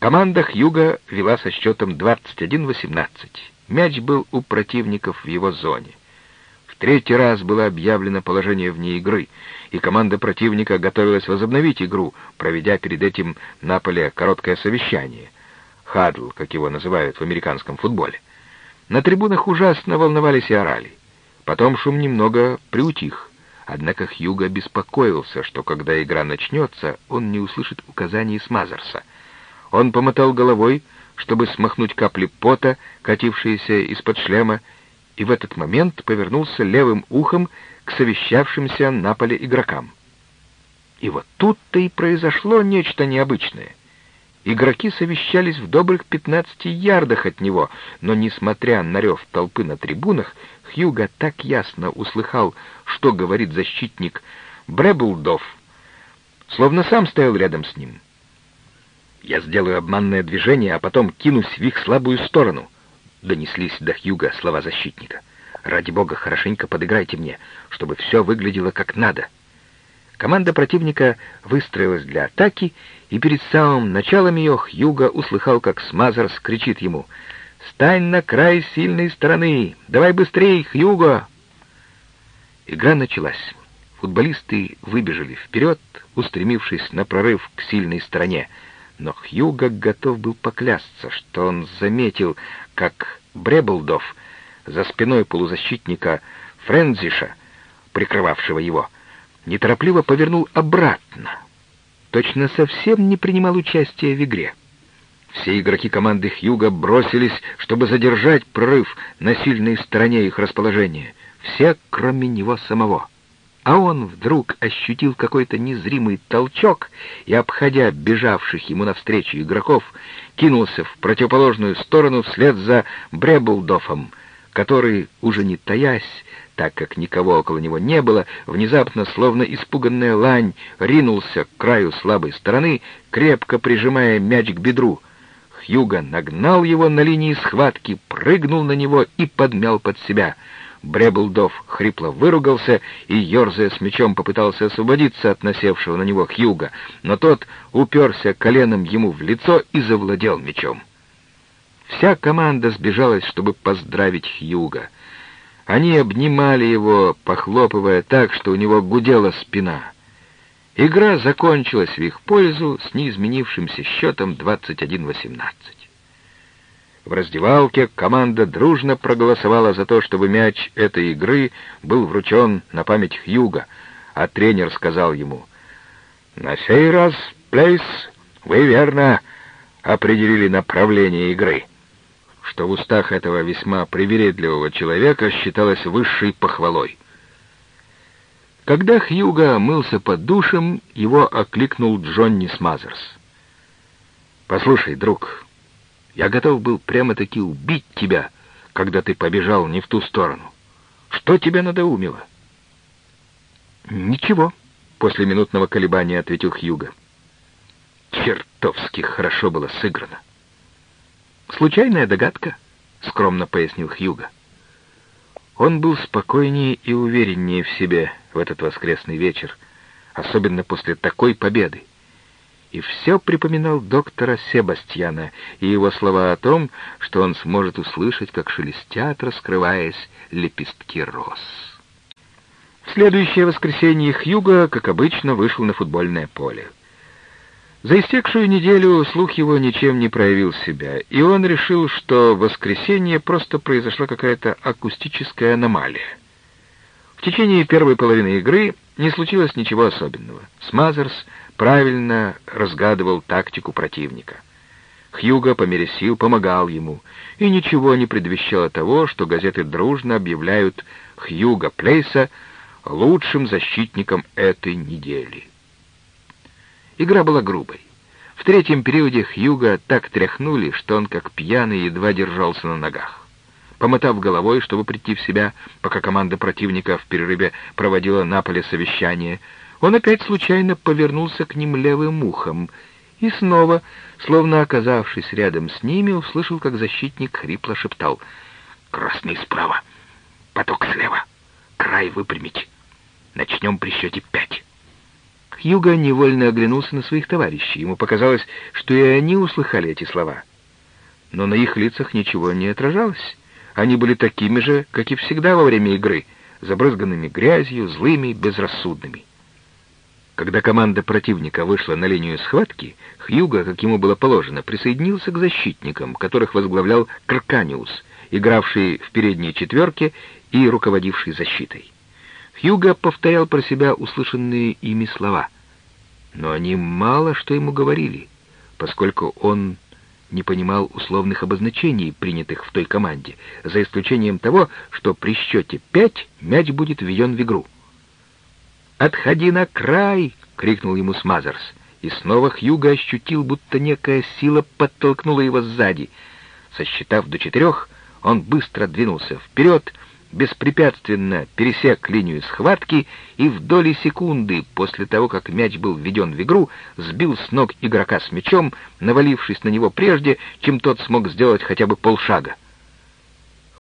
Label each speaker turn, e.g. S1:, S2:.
S1: Команда Хьюга вела со счетом 21-18. Мяч был у противников в его зоне. В третий раз было объявлено положение вне игры, и команда противника готовилась возобновить игру, проведя перед этим на поле короткое совещание. Хадл, как его называют в американском футболе. На трибунах ужасно волновались и орали. Потом шум немного приутих. Однако Хьюго беспокоился, что когда игра начнется, он не услышит указаний Смазерса. Он помотал головой, чтобы смахнуть капли пота, катившиеся из-под шлема, и в этот момент повернулся левым ухом к совещавшимся на поле игрокам. И вот тут-то и произошло нечто необычное. Игроки совещались в добрых 15 ярдах от него, но, несмотря на рев толпы на трибунах, Хьюга так ясно услыхал, что говорит защитник Бреблдов, словно сам стоял рядом с ним. «Я сделаю обманное движение, а потом кинусь в их слабую сторону», — донеслись до Хьюго слова защитника. «Ради бога, хорошенько подыграйте мне, чтобы все выглядело как надо». Команда противника выстроилась для атаки, и перед самым началом ее Хьюго услыхал, как Смазерс кричит ему «Стань на край сильной стороны! Давай быстрее, Хьюго!» Игра началась. Футболисты выбежали вперед, устремившись на прорыв к сильной стороне. Но Хьюго готов был поклясться, что он заметил, как Бреблдов за спиной полузащитника Френзиша, прикрывавшего его, неторопливо повернул обратно. Точно совсем не принимал участия в игре. Все игроки команды Хьюга бросились, чтобы задержать прорыв на сильной стороне их расположения. Все, кроме него самого. А он вдруг ощутил какой-то незримый толчок и, обходя бежавших ему навстречу игроков, кинулся в противоположную сторону вслед за Бреблдофом, который, уже не таясь, так как никого около него не было, внезапно, словно испуганная лань, ринулся к краю слабой стороны, крепко прижимая мяч к бедру. Хьюга нагнал его на линии схватки, прыгнул на него и подмял под себя. Бреблдов хрипло выругался и, ерзая с мечом, попытался освободиться от насевшего на него Хьюга, но тот уперся коленом ему в лицо и завладел мечом. Вся команда сбежалась, чтобы поздравить Хьюга — они обнимали его, похлопывая так, что у него гудела спина. Игра закончилась в их пользу с неизменившимся счетом 21-18. В раздевалке команда дружно проголосовала за то, чтобы мяч этой игры был вручен на память Хьюго, а тренер сказал ему, «На сей раз, Плейс, вы верно определили направление игры» что в устах этого весьма привередливого человека считалось высшей похвалой. Когда Хьюго мылся под душем, его окликнул Джонни Смазерс. «Послушай, друг, я готов был прямо-таки убить тебя, когда ты побежал не в ту сторону. Что тебя надоумило?» «Ничего», — после минутного колебания ответил Хьюга. «Чертовски хорошо было сыграно». «Случайная догадка», — скромно пояснил Хьюга. Он был спокойнее и увереннее в себе в этот воскресный вечер, особенно после такой победы. И все припоминал доктора Себастьяна и его слова о том, что он сможет услышать, как шелестят, раскрываясь, лепестки роз. В следующее воскресенье Хьюга, как обычно, вышел на футбольное поле. За истекшую неделю слух его ничем не проявил себя, и он решил, что в воскресенье просто произошла какая-то акустическая аномалия. В течение первой половины игры не случилось ничего особенного. Смазерс правильно разгадывал тактику противника. Хьюго по мере сил помогал ему, и ничего не предвещало того, что газеты дружно объявляют Хьюго Плейса лучшим защитником этой недели. Игра была грубой. В третьем периоде Хьюго так тряхнули, что он, как пьяный, едва держался на ногах. Помотав головой, чтобы прийти в себя, пока команда противника в перерыве проводила на поле совещание, он опять случайно повернулся к ним левым ухом и снова, словно оказавшись рядом с ними, услышал, как защитник хрипло шептал «Красный справа, поток слева, край выпрямить. Начнем при счете пять». Хьюго невольно оглянулся на своих товарищей. Ему показалось, что и они услыхали эти слова. Но на их лицах ничего не отражалось. Они были такими же, как и всегда во время игры, забрызганными грязью, злыми, безрассудными. Когда команда противника вышла на линию схватки, Хьюго, как ему было положено, присоединился к защитникам, которых возглавлял Крканиус, игравший в передней четверке и руководивший защитой. Хьюго повторял про себя услышанные ими слова, но они мало что ему говорили, поскольку он не понимал условных обозначений, принятых в той команде, за исключением того, что при счете пять мяч будет введен в игру. «Отходи на край!» — крикнул ему Смазерс. И снова Хьюго ощутил, будто некая сила подтолкнула его сзади. Сосчитав до четырех, он быстро двинулся вперед, беспрепятственно пересек линию схватки и в доли секунды после того, как мяч был введен в игру, сбил с ног игрока с мячом, навалившись на него прежде, чем тот смог сделать хотя бы полшага.